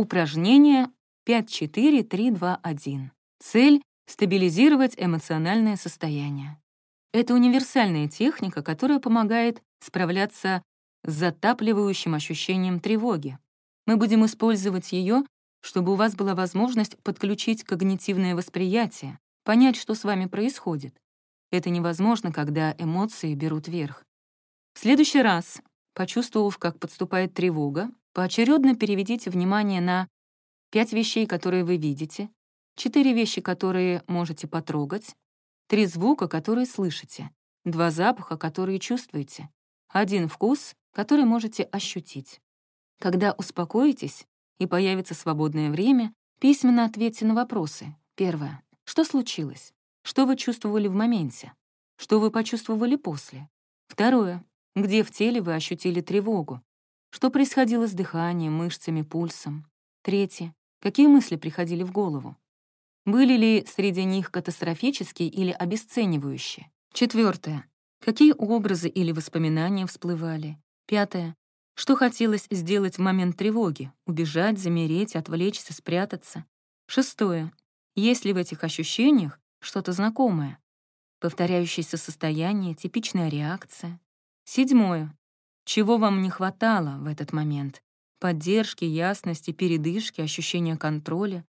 Упражнение 5-4-3-2-1. Цель — стабилизировать эмоциональное состояние. Это универсальная техника, которая помогает справляться с затапливающим ощущением тревоги. Мы будем использовать ее, чтобы у вас была возможность подключить когнитивное восприятие, понять, что с вами происходит. Это невозможно, когда эмоции берут верх. В следующий раз, почувствовав, как подступает тревога, поочередно переведите внимание на пять вещей, которые вы видите, четыре вещи, которые можете потрогать, три звука, которые слышите, два запаха, которые чувствуете, один вкус, который можете ощутить. Когда успокоитесь и появится свободное время, письменно ответьте на вопросы. Первое. Что случилось? Что вы чувствовали в моменте? Что вы почувствовали после? Второе. Где в теле вы ощутили тревогу? Что происходило с дыханием, мышцами, пульсом? Третье. Какие мысли приходили в голову? Были ли среди них катастрофические или обесценивающие? Четвертое. Какие образы или воспоминания всплывали? Пятое. Что хотелось сделать в момент тревоги? Убежать, замереть, отвлечься, спрятаться? Шестое. Есть ли в этих ощущениях что-то знакомое? Повторяющееся состояние, типичная реакция? Седьмое. Чего вам не хватало в этот момент? Поддержки, ясности, передышки, ощущения контроля,